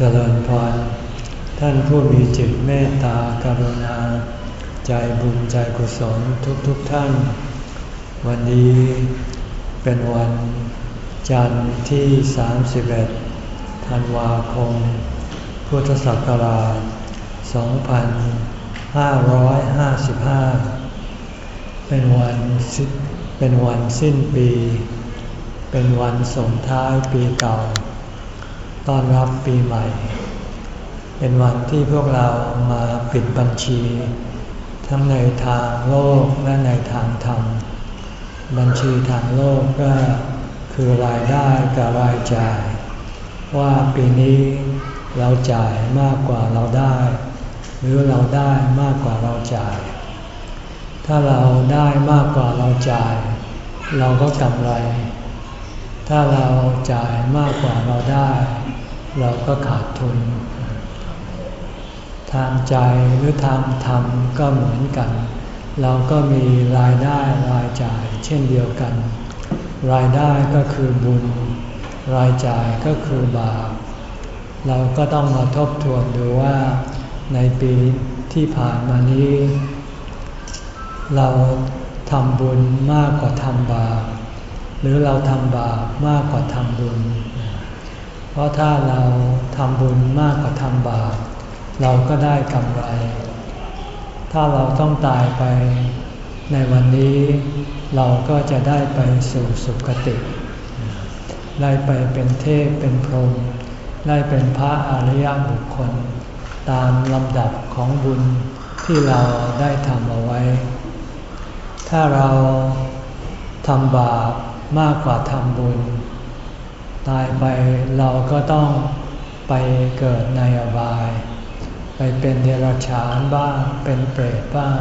เจริญพร ท่านผู้มีจิตเมตตากรุณา ใจบุญใจกุศลทุกๆทท่าน วันนี้เป็นวันจันทร์ที่ 31 ธันวาคม พุทธศักราช 2555 เป็นวันเป็นวันสิ้นปี เป็นวันส่งท้ายปีเก่า ต้อนรับปีใหม่ เป็นวันที่พวกเรามาปิดบัญชี ทั้งในทางโลกและในทางธรรม บัญชีทางโลกก็คือรายได้กับรายจ่าย ว่าปีนี้เราจ่ายมากกว่าเราได้ หรือเราได้มากกว่าเราจ่าย ถ้าเราได้มากกว่าเราจ่าย เราก็กำไร ถ้าเราจ่ายมากกว่าเราได้ เราก็ขาดทุน ทางใจหรือทางธรรมก็เหมือนกัน เราก็มีรายได้รายจ่ายเช่นเดียวกัน รายได้ก็คือบุญ รายจ่ายก็คือบาป เราก็ต้องมาทบทวนดูว่าในปีที่ผ่านมานี้ เราทำบุญมากกว่าทำบาป หรือเราทำบาปมากกว่าทำบุญ เพราะถ้าเราทำบุญมากกว่าทำบาปเราก็ได้กำไร ถ้าเราต้องตายไปในวันนี้ เราก็จะได้ไปสู่สุคติ ได้ไปเป็นเทพเป็นพรหมได้เป็นพระอริยบุคคล ตามลำดับของบุญที่เราได้ทำเอาไว้ ถ้าเราทำบาป มากกว่าทำบุญ ตายไปเราก็ต้องไปเกิดในอบาย ไปเป็นเดรัจฉานบ้าง เป็นเปรตบ้าง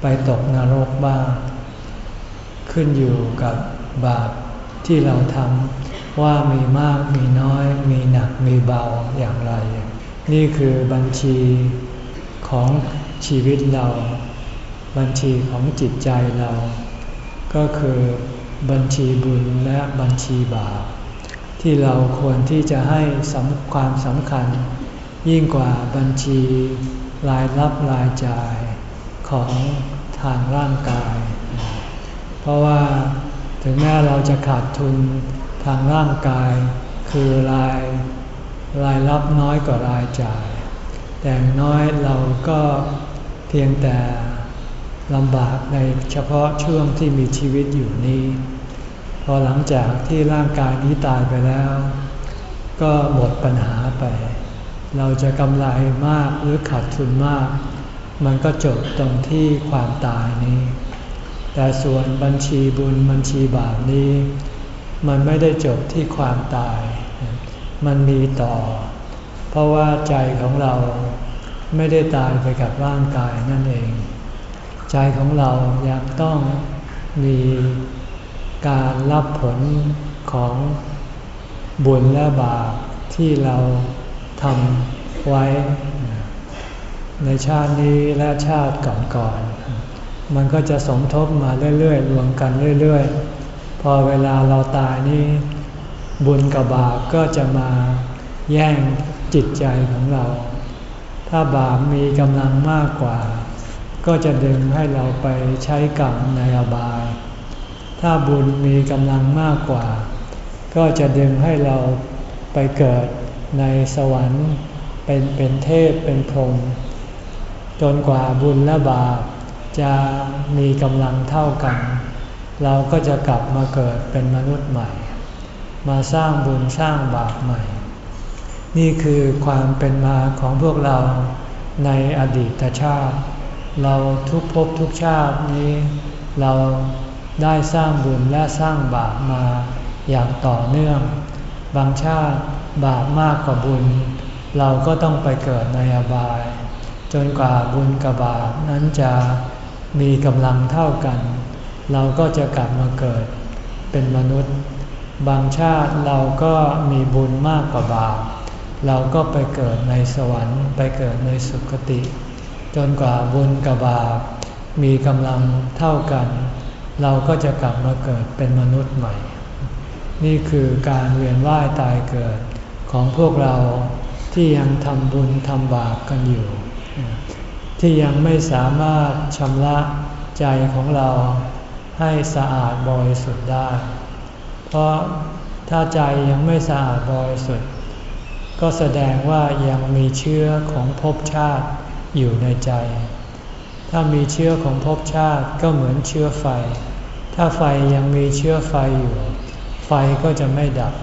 ไปตกนรกบ้าง ขึ้นอยู่กับบาปที่เราทำว่ามีมากมีน้อย มีหนักมีเบาอย่างไร นี่คือบัญชีของชีวิตเรา บัญชีของจิตใจเรา ก็คือ บัญชีบุญและบัญชีบาปที่เราควรที่จะให้สำความสำคัญ ยิ่งกว่าบัญชีรายรับรายจ่ายของทางร่างกาย เพราะว่าถึงแม้เราจะขาดทุนทางร่างกาย คือรายรายรับน้อยกว่ารายจ่าย แต่น้อยเราก็เพียงแต่ลำบากในเฉพาะช่วงที่มีชีวิตอยู่นี้ พอหลังจากที่ร่างกายนี้ตายไปแล้ว ก็หมดปัญหาไป เราจะกำไรมากหรือขาดทุนมาก มันก็จบตรงที่ความตายนี้ แต่ส่วนบัญชีบุญบัญชีบาปนี้ มันไม่ได้จบที่ความตาย มันมีต่อ เพราะว่าใจของเราไม่ได้ตายไปกับร่างกายนั่นเอง ใจของเรายังต้องมี การรับผลของบุญและบาปที่เราทำไว้ ในชาตินี้และชาติก่อนๆมันก็จะสมทบมาเรื่อยๆรวมกันเรื่อยๆ พอเวลาเราตายนี้บุญกับบาปก็จะมาแย่งจิตใจของเรา ถ้าบาปมีกำลังมากกว่า ก็จะดึงให้เราไปใช้กรรมในอบาย ถ้าบุญมีกำลังมากกว่า ก็จะดึงให้เราไปเกิดในสวรรค์เป็นเป็นเทพเป็นพรหมจนกว่าบุญและบาปจะมีกำลังเท่ากัน เราก็จะกลับมาเกิดเป็นมนุษย์ใหม่ มาสร้างบุญสร้างบาปใหม่ นี่คือความเป็นมาของพวกเราในอดีตชาติ เราทุกภพทุกชาตินี้ เรา ได้สร้างบุญและสร้างบาปมาอย่างต่อเนื่อง บางชาติบาปมากกว่าบุญ เราก็ต้องไปเกิดในอบาย จนกว่าบุญกับบาปนั้นจะมีกำลังเท่ากัน เราก็จะกลับมาเกิดเป็นมนุษย์ บางชาติเราก็มีบุญมากกว่าบาปเราก็ไปเกิดในสวรรค์ ไปเกิดในสุคติ จนกว่าบุญกับบาปมีกำลังเท่ากัน เราก็จะกลับมาเกิดเป็นมนุษย์ใหม่ นี่คือการเวียนว่ายตายเกิดของพวกเราที่ยังทำบุญทำบาปกันอยู่ ที่ยังไม่สามารถชำระใจของเราให้สะอาดบริสุทธิ์ได้ เพราะถ้าใจยังไม่สะอาดบริสุทธิ์ ก็แสดงว่ายังมีเชื้อของภพชาติอยู่ในใจ ถ้ามีเชื้อของภพชาติก็เหมือนเชื้อไฟ ถ้าไฟยังมีเชื้อไฟอยู่ ไฟก็จะไม่ดับ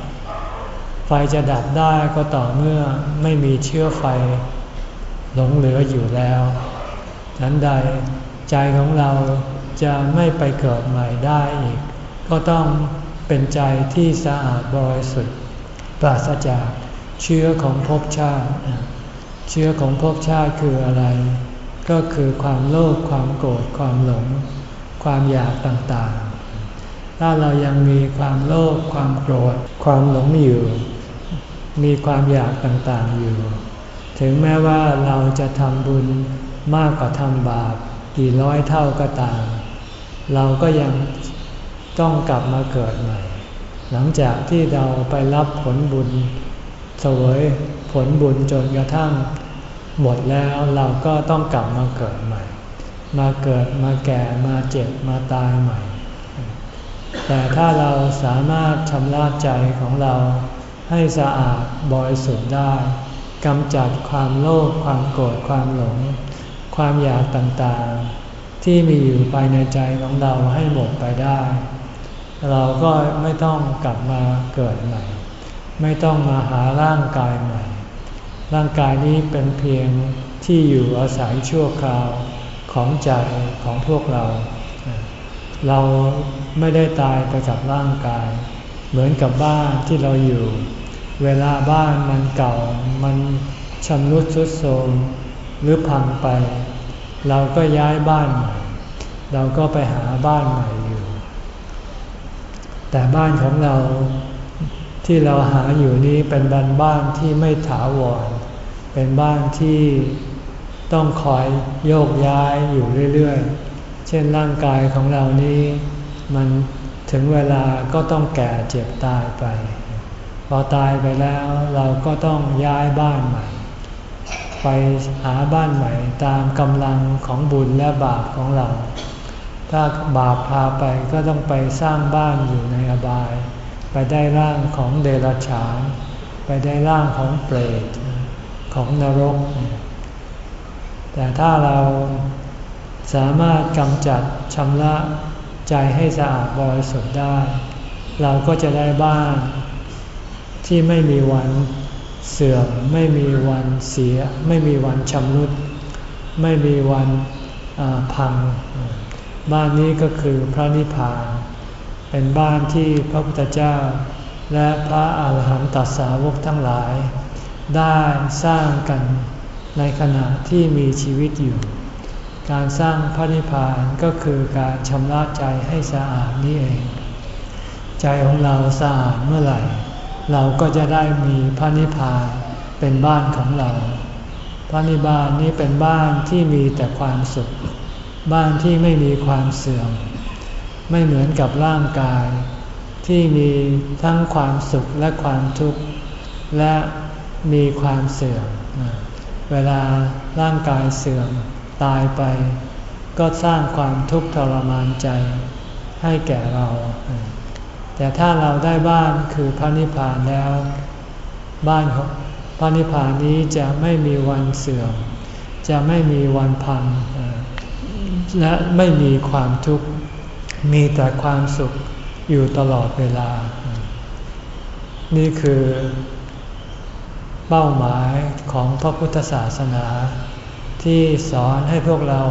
ไฟจะดับได้ก็ต่อเมื่อไม่มีเชื้อไฟ หลงเหลืออยู่แล้วนั้นใดใจของเราจะไม่ไปเกิดใหม่ได้อีก ก็ต้องเป็นใจที่สะอาดบริสุทธิ์ ปราศจากเชื้อของภพชาติ เชื้อของภพชาติคืออะไร ก็คือความโลภความโกรธความหลง ความอยากต่างๆ ถ้าเรายังมีความโลภความโกรธ ความหลงอยู่ มีความอยากต่างๆอยู่ ถึงแม้ว่าเราจะทำบุญมากกว่าทำบาปกี่ร้อยเท่าก็ตาม เราก็ยังต้องกลับมาเกิดใหม่ หลังจากที่เราไปรับผลบุญเสวยผลบุญจนกระทั่งหมดแล้วเราก็ต้องกลับมาเกิดใหม่ มาเกิดมาแก่มาเจ็บมาตายใหม่ แต่ถ้าเราสามารถชำระใจของเราให้สะอาดบริสุทธิ์ได้กำจัดความโลภความโกรธความหลง ความอยากต่างๆ ที่มีอยู่ภายในใจของเราให้หมดไปได้ เราก็ไม่ต้องกลับมาเกิดใหม่ ไม่ต้องมาหาร่างกายใหม่ ร่างกายนี้เป็นเพียงที่อยู่อาศัยชั่วคราว ของใจของพวกเรา เราไม่ได้ตายไปกับร่างกาย เหมือนกับบ้านที่เราอยู่ เวลาบ้านมันเก่า มันชำรุดทรุดโทรมหรือพังไป เราก็ย้ายบ้านใหม่เราก็ไปหาบ้านใหม่อยู่ แต่บ้านของเราที่เราหาอยู่นี้เป็นบ้านบ้านที่ไม่ถาวร เป็นบ้านที่ ต้องคอยโยกย้ายอยู่เรื่อยๆ เช่นร่างกายของเรานี้ มันถึงเวลาก็ต้องแก่เจ็บตายไป พอตายไปแล้วเราก็ต้องย้ายบ้านใหม่ ไปหาบ้านใหม่ตามกำลังของบุญและบาปของเรา ถ้าบาปพาไปก็ต้องไปสร้างบ้านอยู่ในอบาย ไปได้ร่างของเดรัจฉาน ไปได้ร่างของเปรต ของนรก แต่ถ้าเราสามารถกำจัดชำระใจให้สะอาดบริสุทธิ์ได้ เราก็จะได้บ้านที่ไม่มีวันเสื่อม ไม่มีวันเสีย ไม่มีวันชำรุด ไม่มีวันพัง บ้านนี้ก็คือพระนิพพาน เป็นบ้านที่พระพุทธเจ้า และพระอาหารหันตสาวกทั้งหลาย ได้สร้างกัน ในขณะที่มีชีวิตอยู่ การสร้างพระนิพพานก็คือการชำระใจให้สะอาดนี่เอง ใจของเราสะอาดเมื่อไหร่ เราก็จะได้มีพระนิพพานเป็นบ้านของเรา พระนิพพานนี้เป็นบ้านที่มีแต่ความสุข บ้านที่ไม่มีความเสื่อม ไม่เหมือนกับร่างกาย ที่มีทั้งความสุขและความทุกข์และมีความเสื่อม เวลาร่างกายเสื่อมตายไป ก็สร้างความทุกข์ทรมานใจให้แก่เรา แต่ถ้าเราได้บ้านคือพระนิพพานแล้ว บ้านของพระนิพพานนี้จะไม่มีวันเสื่อม จะไม่มีวันพัง และไม่มีความทุกข์ มีแต่ความสุขอยู่ตลอดเวลา นี่คือ เป้าหมายของพระพุทธศาสนา ที่สอนให้พวกเรา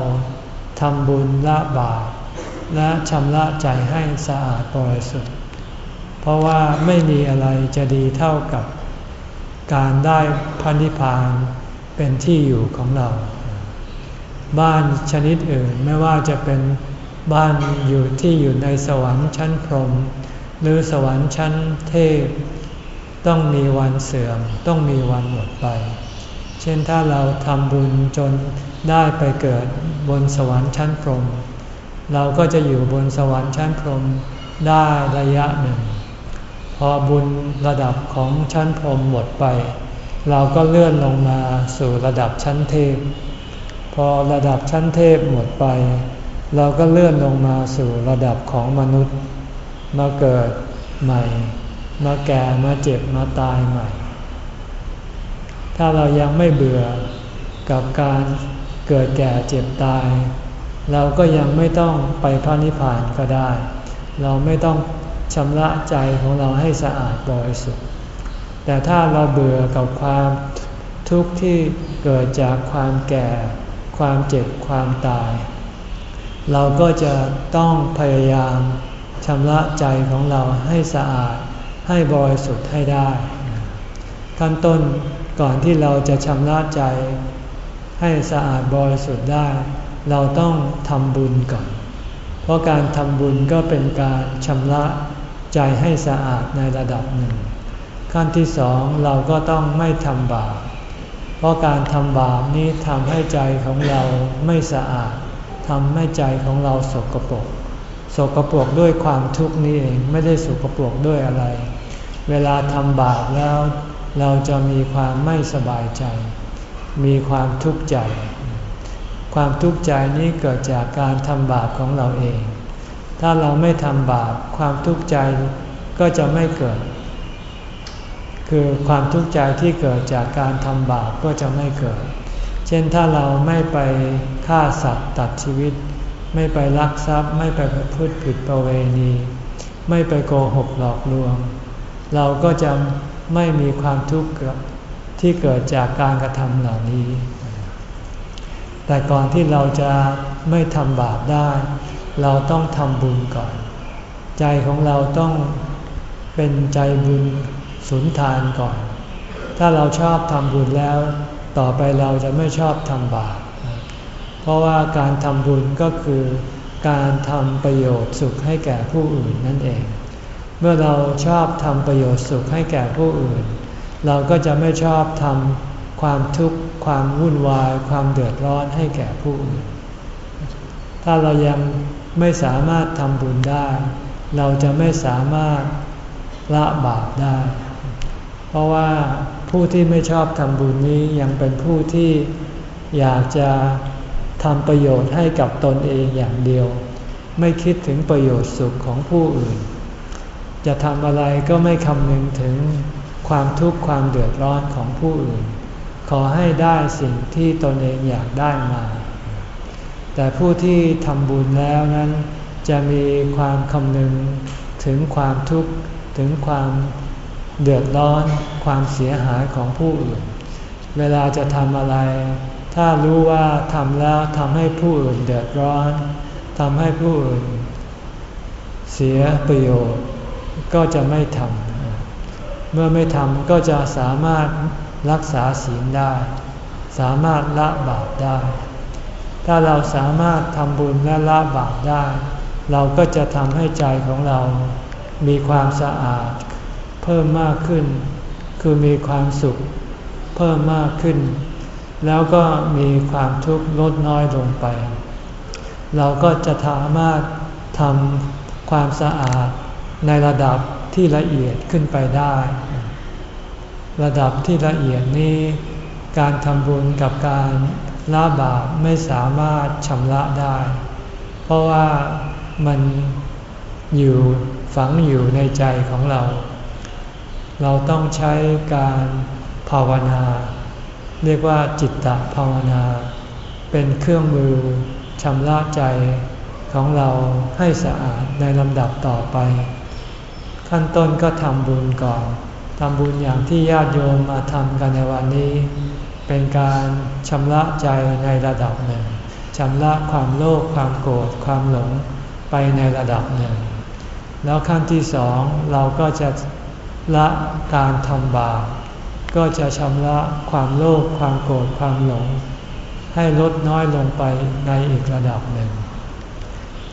ทำบุญละบาปและชำระใจให้สะอาดบริสุทธิ์ เพราะว่าไม่มีอะไรจะดีเท่ากับการได้พันิพานเป็นที่อยู่ของเรา บ้านชนิดอื่นไม่ว่าจะเป็นบ้านอยู่ที่อยู่ในสวรรค์ชั้นพรหมหรือสวรรค์ชั้นเทพ ต้องมีวันเสื่อม ต้องมีวันหมดไป เช่นถ้าเราทำบุญจนได้ไปเกิดบนสวรรค์ชั้นพรหมเราก็จะอยู่บนสวรรค์ชั้นพรหมได้ระยะหนึ่ง พอบุญระดับของชั้นพรหมหมดไป เราก็เลื่อนลงมาสู่ระดับชั้นเทพ พอระดับชั้นเทพหมดไป เราก็เลื่อนลงมาสู่ระดับของมนุษย์ มาเกิดใหม่ มาแก่มาเจ็บมาตายใหม่ ถ้าเรายังไม่เบื่อกับการเกิดแก่เจ็บตาย เราก็ยังไม่ต้องไปพระนิพพานก็ได้ เราไม่ต้องชำระใจของเราให้สะอาดบริสุทธิ์ แต่ถ้าเราเบื่อกับความทุกข์ที่เกิดจากความแก่ ความเจ็บ ความตาย เราก็จะต้องพยายามชำระใจของเราให้สะอาด ให้บริสุทธิ์ให้ได้ขั้นต้นก่อนที่เราจะชำระใจ ให้สะอาดบริสุทธิ์ได้ เราต้องทำบุญก่อน เพราะการทำบุญก็เป็นการชำระใจให้สะอาดในระดับหนึ่ง ขั้นที่สองเราก็ต้องไม่ทำบาปเพราะการทำบาปนี้ทำให้ใจของเราไม่สะอาดทำให้ใจของเราสกปรกสกปรกด้วยความทุกข์นี้เองไม่ได้สกปรกด้วยอะไร เวลาทำบาปแล้ว เราจะมีความไม่สบายใจ มีความทุกข์ใจ ความทุกข์ใจนี้เกิดจากการทำบาปของเราเอง ถ้าเราไม่ทำบาปความทุกข์ใจก็จะไม่เกิด คือความทุกข์ใจที่เกิดจากการทำบาปก็จะไม่เกิด เช่นถ้าเราไม่ไปฆ่าสัตว์ตัดชีวิต ไม่ไปลักทรัพย์ ไม่ไปประพฤติผิดประเวณี ไม่ไปโกหกหลอกลวง เราก็จะไม่มีความทุกข์ที่เกิดจากการกระทำเหล่านี้ แต่ก่อนที่เราจะไม่ทำบาปได้ เราต้องทำบุญก่อน ใจของเราต้องเป็นใจบุญสุนทานก่อน ถ้าเราชอบทำบุญแล้ว ต่อไปเราจะไม่ชอบทำบาป เพราะว่าการทำบุญก็คือการทำประโยชน์สุขให้แก่ผู้อื่นนั่นเอง เมื่อเราชอบทำประโยชน์สุขให้แก่ผู้อื่น เราก็จะไม่ชอบทำความทุกข์ความวุ่นวาย ความเดือดร้อนให้แก่ผู้อื่น ถ้าเรายังไม่สามารถทำบุญได้ เราจะไม่สามารถละบาปได้ เพราะว่าผู้ที่ไม่ชอบทำบุญนี้ยังเป็นผู้ที่อยากจะทำประโยชน์ให้กับตนเองอย่างเดียว ไม่คิดถึงประโยชน์สุขของผู้อื่น จะทำอะไรก็ไม่คำนึงถึงความทุกข์ความเดือดร้อนของผู้อื่น ขอให้ได้สิ่งที่ตนเองอยากได้มา แต่ผู้ที่ทำบุญแล้วนั้น จะมีความคำนึงถึงความทุกข์ถึงความเดือดร้อน ความเสียหายของผู้อื่น เวลาจะทำอะไร ถ้ารู้ว่าทำแล้วทำให้ผู้อื่นเดือดร้อนทำให้ผู้อื่น เสียประโยชน์ ก็จะไม่ทำเมื่อไม่ทำก็จะสามารถรักษาศีลได้ สามารถละบาปได้ ถ้าเราสามารถทำบุญและละบาปได้ เราก็จะทำให้ใจของเรามีความสะอาด เพิ่มมากขึ้น คือมีความสุข เพิ่มมากขึ้น แล้วก็มีความทุกข์ลดน้อยลงไป เราก็จะสามารถทำความสะอาด ในระดับที่ละเอียดขึ้นไปได้ ระดับที่ละเอียดนี้การทำบุญกับการละบาปไม่สามารถชำระได้ เพราะว่ามันอยู่ฝังอยู่ในใจของเรา เราต้องใช้การภาวนา เรียกว่าจิตตภาวนา เป็นเครื่องมือชำระใจของเราให้สะอาดในลำดับต่อไป ขั้นต้นก็ทำบุญก่อนทำบุญอย่างที่ญาติโยมมาทำกันในวันนี้ เป็นการชำระใจในระดับหนึ่งชำระความโลภความโกรธความหลงไปในระดับหนึ่ง แล้วขั้นที่สองเราก็จะละการทำบาปก็จะชำระความโลภความโกรธความหลง ให้ลดน้อยลงไปในอีกระดับหนึ่ง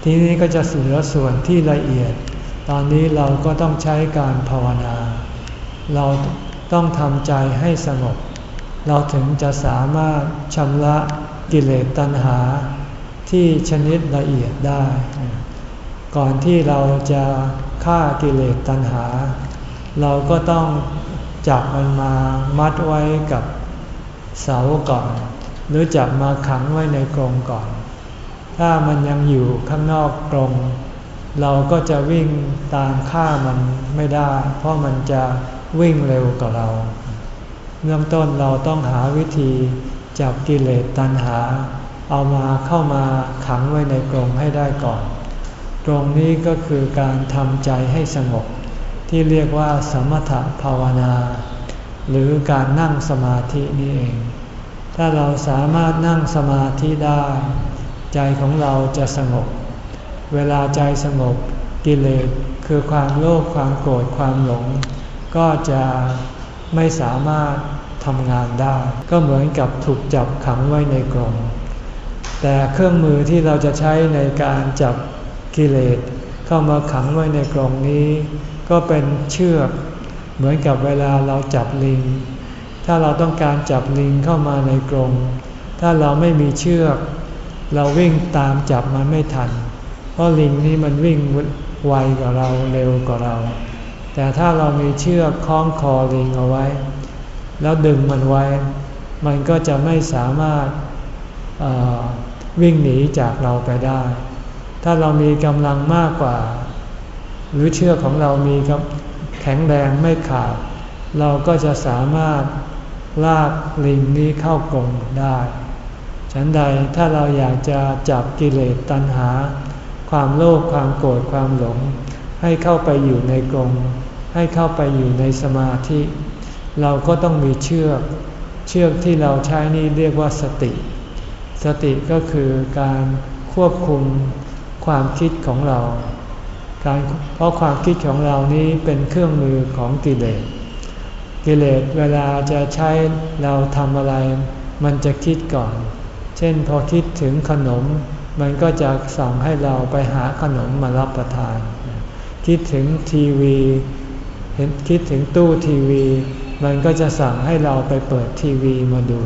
ทีนี้ก็จะเหลือส่วนที่ละเอียด ตอนนี้เราก็ต้องใช้การภาวนา เราต้องทำใจให้สงบ เราถึงจะสามารถชำระกิเลสตัณหาที่ชนิดละเอียดได้ ก่อนที่เราจะฆ่ากิเลสตัณหา เราก็ต้องจับมันมามัดไว้กับเสาก่อน หรือจับมาขังไว้ในกรงก่อน ถ้ามันยังอยู่ข้างนอกกรง เราก็จะวิ่งตามฆ่ามันไม่ได้ เพราะมันจะวิ่งเร็วกว่าเรา เริ่มต้นเราต้องหาวิธีจับกิเลสตัณหา เอามาเข้ามาขังไว้ในกรงให้ได้ก่อน ตรงนี้ก็คือการทำใจให้สงบ ที่เรียกว่าสมถภาวนา หรือการนั่งสมาธินี่เอง ถ้าเราสามารถนั่งสมาธิได้ ใจของเราจะสงบ เวลาใจสงบกิเลสคือความโลภความโกรธความหลง ก็จะไม่สามารถทำงานได้ ก็เหมือนกับถูกจับขังไว้ในกรงแต่เครื่องมือที่เราจะใช้ในการจับกิเลสเข้ามาขังไว้ในกรงนี้ ก็เป็นเชือกเหมือนกับเวลาเราจับลิง ถ้าเราต้องการจับลิงเข้ามาในกรงถ้าเราไม่มีเชือก เราวิ่งตามจับมันไม่ทัน เพราะลิงนี้มันวิ่งไวกว่าเราเร็วกว่าเรา แต่ถ้าเรามีเชือกคล้องคอลิงเอาไว้ แล้วดึงมันไว้ มันก็จะไม่สามารถวิ่งหนีจากเราไปได้ ถ้าเรามีกำลังมากกว่า หรือเชือกของเรามีแข็งแรงไม่ขาด เราก็จะสามารถลากลิงนี้เข้ากรงได้ ฉันใดถ้าเราอยากจะจับกิเลสตัณหา ความโลภความโกรธความหลง ให้เข้าไปอยู่ในกรงให้เข้าไปอยู่ในสมาธิ เราก็ต้องมีเชือก เชือกที่เราใช้นี่เรียกว่าสติ สติก็คือการควบคุมความคิดของเรา การเพราะความคิดของเรานี้เป็นเครื่องมือของกิเลส กิเลสเวลาจะใช้เราทำอะไร มันจะคิดก่อน เช่นพอคิดถึงขนม มันก็จะสั่งให้เราไปหาขนมมารับประทาน คิดถึงทีวีเห็นคิดถึงตู้ทีวี มันก็จะสั่งให้เราไปเปิดทีวีมาดู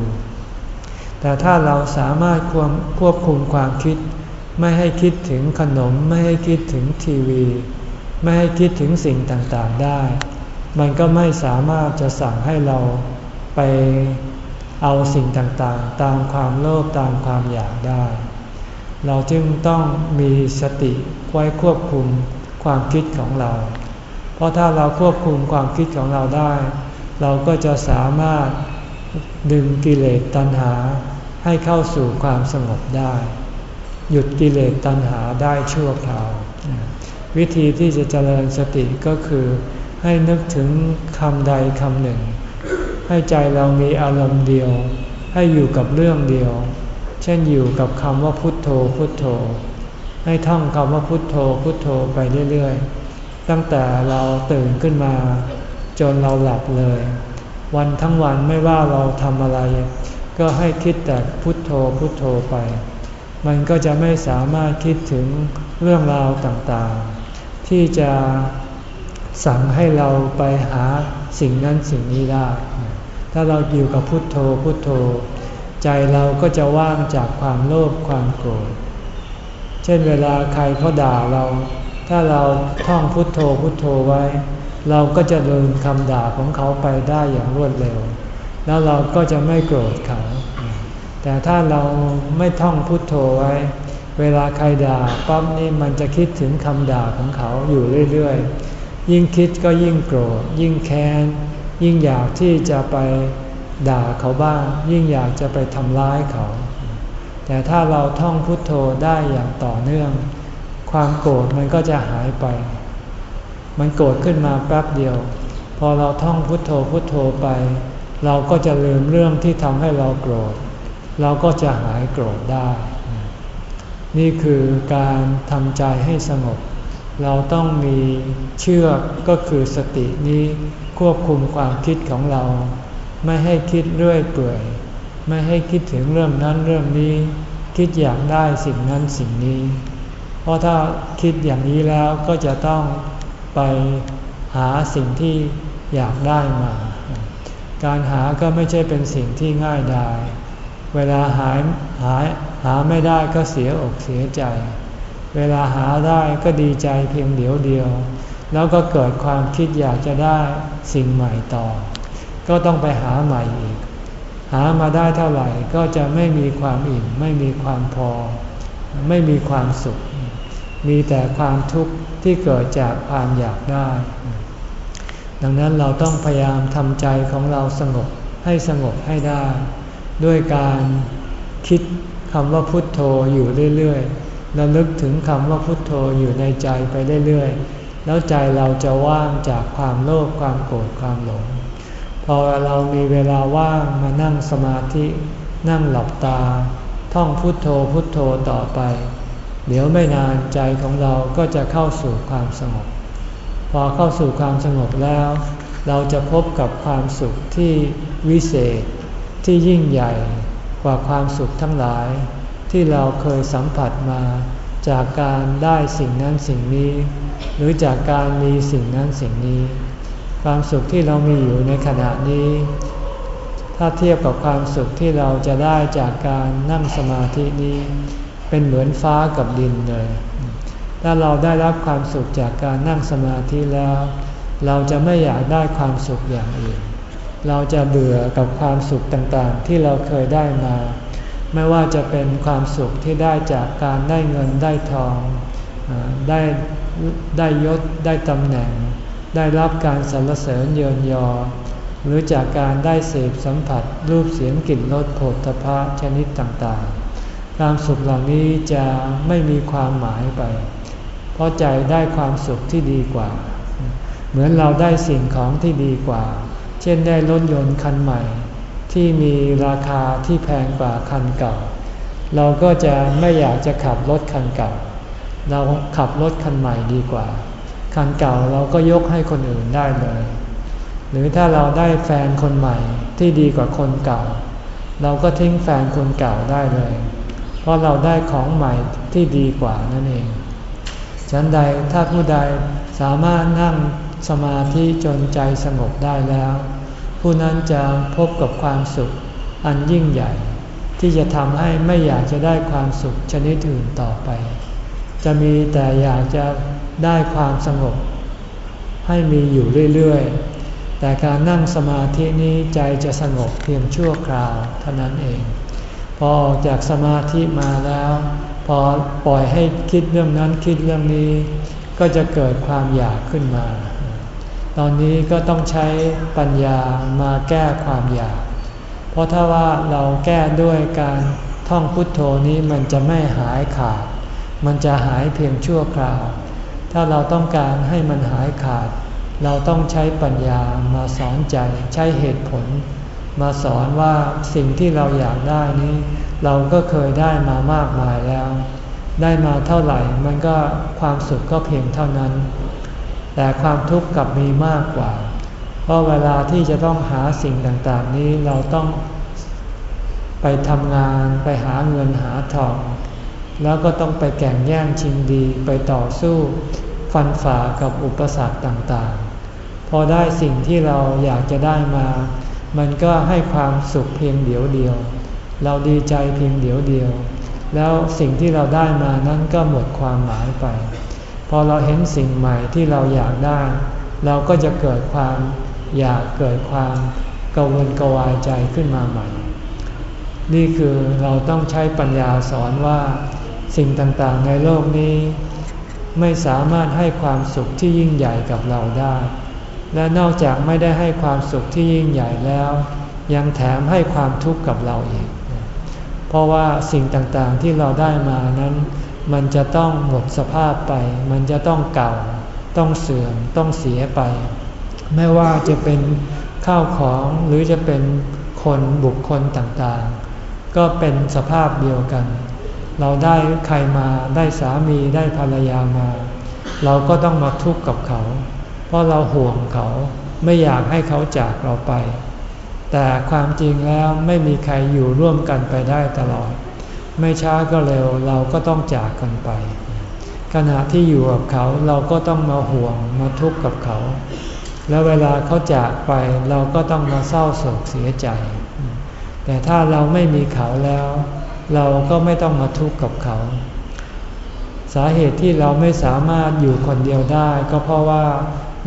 แต่ถ้าเราสามารถควบควบคุมความคิด ไม่ให้คิดถึงขนม ไม่ให้คิดถึงทีวี ไม่ให้คิดถึงสิ่งต่างๆได้ มันก็ไม่สามารถจะสั่งให้เราไปเอาสิ่งต่างๆ ตามความโลภตามความอยากได้ เราจึงต้องมีสติไว้ควบคุมความคิดของเรา เพราะถ้าเราควบคุมความคิดของเราได้ เราก็จะสามารถดึงกิเลสตัณหาให้เข้าสู่ความสงบได้ หยุดกิเลสตัณหาได้ชั่วคราว วิธีที่จะเจริญสติก็คือ ให้นึกถึงคำใดคำหนึ่ง ให้ใจเรามีอารมณ์เดียว ให้อยู่กับเรื่องเดียว ช่นอยู่กับคำว่าพุทโธพุทโธ ให้ท่องคำว่าพุทโธพุทโธไปเรื่อยๆ ตั้งแต่เราตื่นขึ้นมา จนเราหลับเลย วันทั้งวันไม่ว่าเราทำอะไร ก็ให้คิดแต่พุทโธพุทโธไป มันก็จะไม่สามารถคิดถึงเรื่องราวต่างๆ ที่จะสั่งให้เราไปหาสิ่งนั้นสิ่งนี้ได้ ถ้าเราอยู่กับพุทโธพุทโธ ใจเราก็จะว่างจากความโลภความโกรธ เช่นเวลาใครเขาด่าเรา ถ้าเราท่องพุทโธพุทโธไว้ เราก็จะลืมคำด่าของเขาไปได้อย่างรวดเร็ว แล้วเราก็จะไม่โกรธเขา แต่ถ้าเราไม่ท่องพุทโธไว้ เวลาใครด่าปั๊บนี่มันจะคิดถึงคำด่าของเขาอยู่เรื่อยๆ ยิ่งคิดก็ยิ่งโกรธ ยิ่งแค้น ยิ่งอยากที่จะไป ด่าเขาบ้าง ยิ่งอยากจะไปทำร้ายเขา แต่ถ้าเราท่องพุทโธได้อย่างต่อเนื่อง ความโกรธมันก็จะหายไป มันโกรธขึ้นมาแป๊บเดียว พอเราท่องพุทโธพุทโธไป เราก็จะลืมเรื่องที่ทำให้เราโกรธ เราก็จะหายโกรธได้ นี่คือการทำใจให้สงบเราต้องมีเชื่อก็คือสตินี้ควบคุมความคิดของเรา ไม่ให้คิดเรื่อยเปื่อย ไม่ให้คิดถึงเรื่องนั้นเรื่องนี้ คิดอยากได้สิ่งนั้นสิ่งนี้ เพราะถ้าคิดอย่างนี้แล้วก็จะต้องไปหาสิ่งที่อยากได้มา การหาก็ไม่ใช่เป็นสิ่งที่ง่ายดายเวลาหายหายหาไม่ได้ก็เสียอกเสียใจ เวลาหาได้ก็ดีใจเพียงเดียวเดียว แล้วก็เกิดความคิดอยากจะได้สิ่งใหม่ต่อ ก็ต้องไปหาใหม่อีก หามาได้เท่าไหร่ก็จะไม่มีความอิ่ม ไม่มีความพอ ไม่มีความสุข มีแต่ความทุกข์ที่เกิดจากความอยากได้ ดังนั้นเราต้องพยายามทำใจของเราสงบให้สงบให้ได้ ด้วยการคิดคำว่าพุทโธอยู่เรื่อยๆระลึกถึงคำว่าพุทโธอยู่ในใจไปเรื่อยๆ แล้วใจเราจะว่างจากความโลภความโกรธความหลง พอเรามีเวลาว่างมานั่งสมาธิ นั่งหลับตา ท่องพุทโธพุทโธต่อไป เดี๋ยวไม่นานใจของเราก็จะเข้าสู่ความสงบ พอเข้าสู่ความสงบแล้ว เราจะพบกับความสุขที่วิเศษที่ยิ่งใหญ่กว่าความสุขทั้งหลาย ที่เราเคยสัมผัสมาจากการได้สิ่งนั้นสิ่งนี้ หรือจากการมีสิ่งนั้นสิ่งนี้ ความสุขที่เรามีอยู่ในขณะนี้ ถ้าเทียบกับความสุขที่เราจะได้จากการนั่งสมาธินี้ เป็นเหมือนฟ้ากับดินเลย ถ้าเราได้รับความสุขจากการนั่งสมาธิแล้ว เราจะไม่อยากได้ความสุขอย่างอื่น เราจะเบื่อกับความสุขต่างๆ ที่เราเคยได้มา ไม่ว่าจะเป็นความสุขที่ได้จากการได้เงินได้ทอง ได้ได้ยศได้ตำแหน่ง ได้รับการสรรเสริญเยินยอ หรือจากการได้เสพสัมผัสรูปเสียงกลิ่นรสโผฏฐพะชนิดต่างๆ ความสุขเหล่านี้จะไม่มีความหมายไป เพราะใจได้ความสุขที่ดีกว่า เหมือนเราได้สิ่งของที่ดีกว่า เช่นได้รถยนต์คันใหม่ ที่มีราคาที่แพงกว่าคันเก่า เราก็จะไม่อยากจะขับรถคันเก่า เราขับรถคันใหม่ดีกว่า คันเก่าเราก็ยกให้คนอื่นได้เลย หรือถ้าเราได้แฟนคนใหม่ที่ดีกว่าคนเก่า เราก็ทิ้งแฟนคนเก่าได้เลย เพราะเราได้ของใหม่ที่ดีกว่านั่นเอง ฉันใดถ้าผู้ใดสามารถนั่งสมาธิจนใจสงบได้แล้ว ผู้นั้นจะพบกับความสุขอันยิ่งใหญ่ ที่จะทำให้ไม่อยากจะได้ความสุขชนิดอื่นต่อไป จะมีแต่อยากจะ ได้ความสงบ ให้มีอยู่เรื่อยๆ แต่การนั่งสมาธินี้ใจจะสงบเพียงชั่วคราวเท่านั้นเอง พอออกจากสมาธิมาแล้ว พอปล่อยให้คิดเรื่องนั้นคิดเรื่องนี้ ก็จะเกิดความอยากขึ้นมา ตอนนี้ก็ต้องใช้ปัญญามาแก้ความอยาก เพราะถ้าว่าเราแก้ด้วยการท่องพุทโธนี้มันจะไม่หายขาด มันจะหายเพียงชั่วคราว ถ้าเราต้องการให้มันหายขาด เราต้องใช้ปัญญามาสอนใจใช้เหตุผล มาสอนว่าสิ่งที่เราอยากได้นี้ เราก็เคยได้มามากมายแล้ว ได้มาเท่าไหร่มันก็ความสุขก็เพียงเท่านั้น แต่ความทุกข์กลับมีมากกว่า เพราะเวลาที่จะต้องหาสิ่งต่างๆนี้เราต้องไปทำงานไปหาเงินหาทองแล้วก็ต้องไปแข่งแย่งชิงดีไปต่อสู้ ฟันฝ่ากับอุปสรรคต่างๆ พอได้สิ่งที่เราอยากจะได้มา มันก็ให้ความสุขเพียงเดียวเดียว เราดีใจเพียงเดียวเดียว แล้วสิ่งที่เราได้มานั้นก็หมดความหมายไป พอเราเห็นสิ่งใหม่ที่เราอยากได้ เราก็จะเกิดความอยากเกิดความกังวลกวายใจขึ้นมาใหม่ นี่คือเราต้องใช้ปัญญาสอนว่า สิ่งต่างๆในโลกนี้ ไม่สามารถให้ความสุขที่ยิ่งใหญ่กับเราได้ และนอกจากไม่ได้ให้ความสุขที่ยิ่งใหญ่แล้ว ยังแถมให้ความทุกข์กับเราอีก เพราะว่าสิ่งต่างๆที่เราได้มานั้น มันจะต้องหมดสภาพไป มันจะต้องเก่า ต้องเสื่อม ต้องเสียไป ไม่ว่าจะเป็นข้าวของหรือจะเป็นคนบุคคลต่างๆ ก็เป็นสภาพเดียวกัน เราได้ใครมาได้สามีได้ภรรยามา เราก็ต้องมาทุกข์กับเขา เพราะเราห่วงเขาไม่อยากให้เขาจากเราไป แต่ความจริงแล้วไม่มีใครอยู่ร่วมกันไปได้ตลอด ไม่ช้าก็เร็วเราก็ต้องจากกันไป ขณะที่อยู่กับเขาเราก็ต้องมาห่วงมาทุกข์กับเขา แล้วเวลาเขาจากไปเราก็ต้องมาเศร้าโศกเสียใจ แต่ถ้าเราไม่มีเขาแล้ว เราก็ไม่ต้องมาทุกข์กับเขา สาเหตุที่เราไม่สามารถอยู่คนเดียวได้ ก็เพราะว่า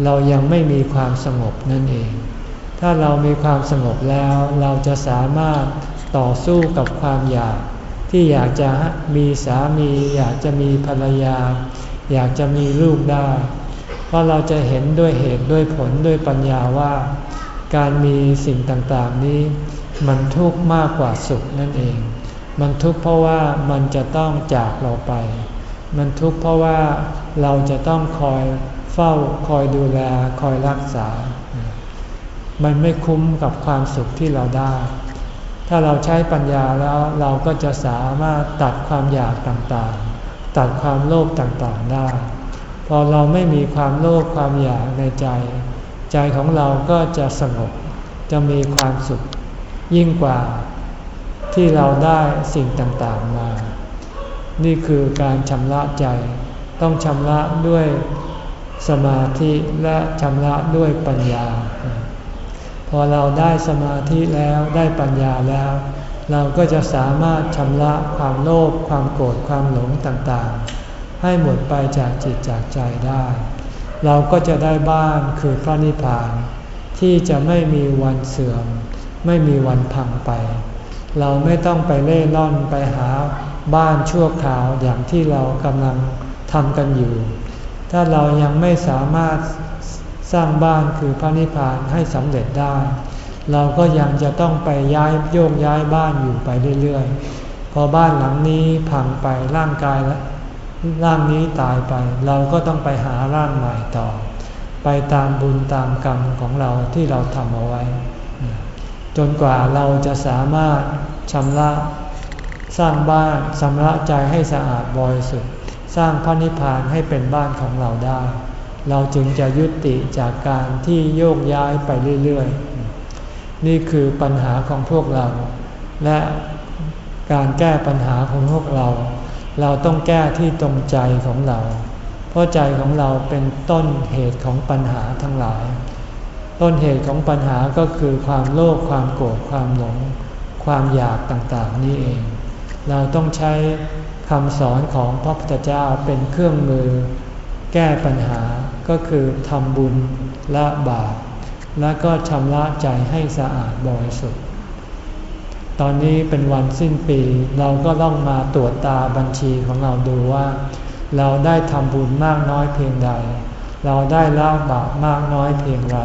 เรายังไม่มีความสงบนั่นเอง ถ้าเรามีความสงบแล้วเราจะสามารถต่อสู้กับความอยาก ที่อยากจะมีสามี อยากจะมีภรรยา อยากจะมีลูกได้ เพราะเราจะเห็นด้วยเหตุด้วยผลด้วยปัญญาว่า การมีสิ่งต่างๆนี้ มันทุกข์มากกว่าสุขนั่นเอง มันทุกข์เพราะว่ามันจะต้องจากเราไป มันทุกข์เพราะว่าเราจะต้องคอยเฝ้าคอยดูแลคอยรักษา มันไม่คุ้มกับความสุขที่เราได้ ถ้าเราใช้ปัญญาแล้วเราก็จะสามารถตัดความอยากต่างๆ ตัดความโลภต่างๆได้ พอเราไม่มีความโลภความอยากในใจ ใจของเราก็จะสงบจะมีความสุขยิ่งกว่า ที่เราได้สิ่งต่างๆมา นี่คือการชำระใจ ต้องชำระด้วยสมาธิและชำระด้วยปัญญา พอเราได้สมาธิแล้วได้ปัญญาแล้ว เราก็จะสามารถชำระความโลภความโกรธความหลงต่างๆ ให้หมดไปจากจิตจากใจได้ เราก็จะได้บ้านคือพระนิพพานที่จะไม่มีวันเสื่อม ไม่มีวันพังไป เราไม่ต้องไปเล่ร่อนไปหาบ้านชั่วคราวอย่างที่เรากำลังทำกันอยู่ ถ้าเรายังไม่สามารถสร้างบ้านคือพระนิพพานให้สำเร็จได้ เราก็ยังจะต้องไปย้ายโยกย้ายบ้านอยู่ไปเรื่อยๆ พอบ้านหลังนี้พังไปร่างกายแล้วร่างนี้ตายไป เราก็ต้องไปหาร่างใหม่ต่อ ไปตามบุญตามกรรมของเราที่เราทำเอาไว้ จนกว่าเราจะสามารถชำระสร้างบ้านชำระใจให้สะอาดบริสุทธิ์สร้างพระนิพพานให้เป็นบ้านของเราได้ เราจึงจะยุติจากการที่โยกย้ายไปเรื่อยๆ นี่คือปัญหาของพวกเรา และการแก้ปัญหาของพวกเรา เราต้องแก้ที่ตรงใจของเรา เพราะใจของเราเป็นต้นเหตุของปัญหาทั้งหลาย ต้นเหตุของปัญหาก็คือความโลภความโกรธความหลง ความอยากต่างๆนี่เอง เราต้องใช้คำสอนของพระพุทธเจ้าเป็นเครื่องมือ แก้ปัญหาก็คือทำบุญละบาปและก็ชำระใจให้สะอาดบริสุทธิ์ ตอนนี้เป็นวันสิ้นปีเราก็ต้องมาตรวจตาบัญชีของเราดูว่า เราได้ทำบุญมากน้อยเพียงใด เราได้ละบาปมากน้อยเพียงไร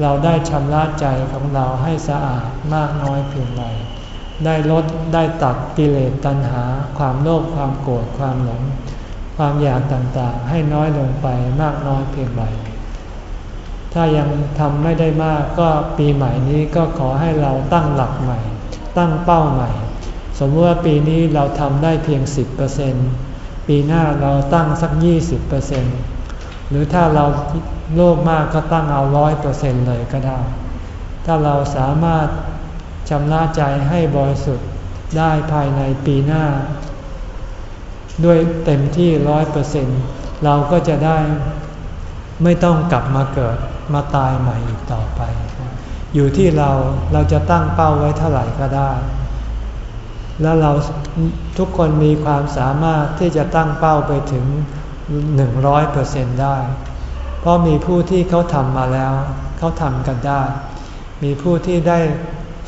เราได้ชำระใจของเราให้สะอาดมากน้อยเพียงไรได้ลดได้ตัดกิเลสตัณหา ความโลภความโกรธความหลง ความอยากต่างๆ ให้น้อยลงไปมากน้อยเพียงไรถ้ายังทำไม่ได้มากก็ปีใหม่นี้ก็ขอให้เราตั้งหลักใหม่ ตั้งเป้าใหม่ สมมติว่าปีนี้เราทำได้เพียง 10%ปีหน้าเราตั้งสัก 20% หรือถ้าเราโลภมากก็ตั้งเอาร้อยเปอร์เซ็นต์เลยก็ได้ ถ้าเราสามารถชำระใจให้บริสุทธิ์ได้ภายในปีหน้า ด้วยเต็มที่ร้อยเปอร์เซ็นเราก็จะได้ไม่ต้องกลับมาเกิดมาตายใหม่อีกต่อไป อยู่ที่เราเราจะตั้งเป้าไว้เท่าไหร่ก็ได้ แล้วเราทุกคนมีความสามารถที่จะตั้งเป้าไปถึง หนึ่งร้อยเปอร์เซ็นได้ เพราะมีผู้ที่เขาทำมาแล้ว เขาทำกันได้ มีผู้ที่ได้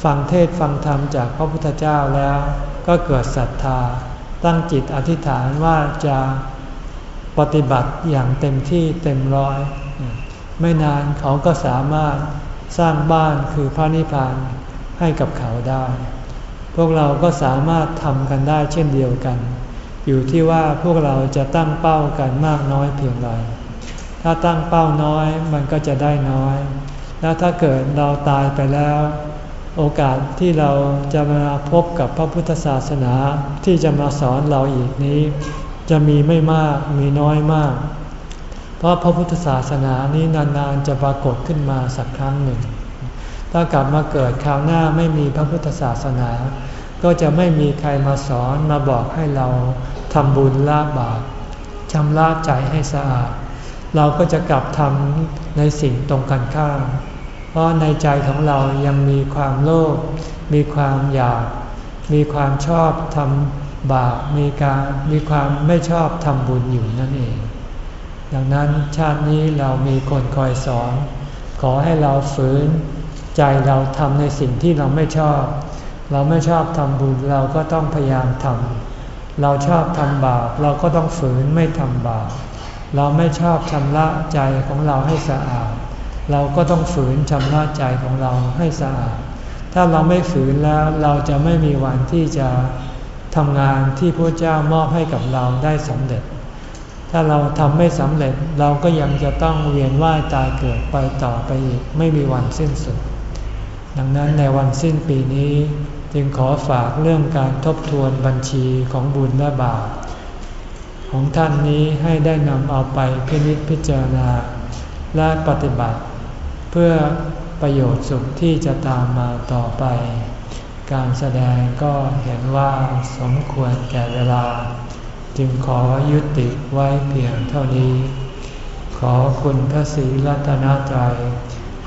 ฟังเทศฟังธรรมจากพระพุทธเจ้าแล้ว ก็เกิดศรัทธา ตั้งจิตอธิษฐานว่าจะปฏิบัติอย่างเต็มที่เต็มร้อย ไม่นานเขาก็สามารถสร้างบ้านคือพระนิพพานให้กับเขาได้ พวกเราก็สามารถทำกันได้เช่นเดียวกัน อยู่ที่ว่าพวกเราจะตั้งเป้ากันมากน้อยเพียงไร ถ้าตั้งเป้าน้อยมันก็จะได้น้อย แล้วถ้าเกิดเราตายไปแล้ว โอกาสที่เราจะมาพบกับพระพุทธศาสนาที่จะมาสอนเราอีกนี้ จะมีไม่มากมีน้อยมาก เพราะพระพุทธศาสนานี้นานๆจะปรากฏขึ้นมาสักครั้งหนึ่ง ถ้ากลับมาเกิดคราวหน้าไม่มีพระพุทธศาสนา ก็จะไม่มีใครมาสอนมาบอกให้เราทำบุญละบาปชำระใจให้สะอาด เราก็จะกลับทำในสิ่งตรงกันข้าม เพราะในใจของเรายังมีความโลภ มีความอยาก มีความชอบทำบาป มีการมีความไม่ชอบทำบุญอยู่นั่นเอง ดังนั้นชาตินี้เรามีคนคอยสอน ขอให้เราฝืนใจเราทำในสิ่งที่เราไม่ชอบ เราไม่ชอบทำบุญเราก็ต้องพยายามทำเราชอบทำบาปเราก็ต้องฝืนไม่ทำบาปเราไม่ชอบชำระใจของเราให้สะอาด เราก็ต้องฝืนชำระใจของเราให้สะอาด ถ้าเราไม่ฝืนแล้วเราจะไม่มีวันที่จะทำงานที่พระเจ้ามอบให้กับเราได้สำเร็จ ถ้าเราทำไม่สำเร็จเราก็ยังจะต้องเวียนว่ายตายเกิดไปต่อไปอีกไม่มีวันสิ้นสุด ดังนั้นในวันสิ้นปีนี้ จึงขอฝากเรื่องการทบทวนบัญชีของบุญและบาปของท่านนี้ให้ได้นำเอาไปพินิจพิจารณา และปฏิบัติ เพื่อประโยชน์สุขที่จะตามมาต่อไป การแสดงก็เห็นว่าสมควรแก่เวลา จึงขอยุติไว้เพียงเท่านี้ ขอคุณพระศรีรัตนตรัย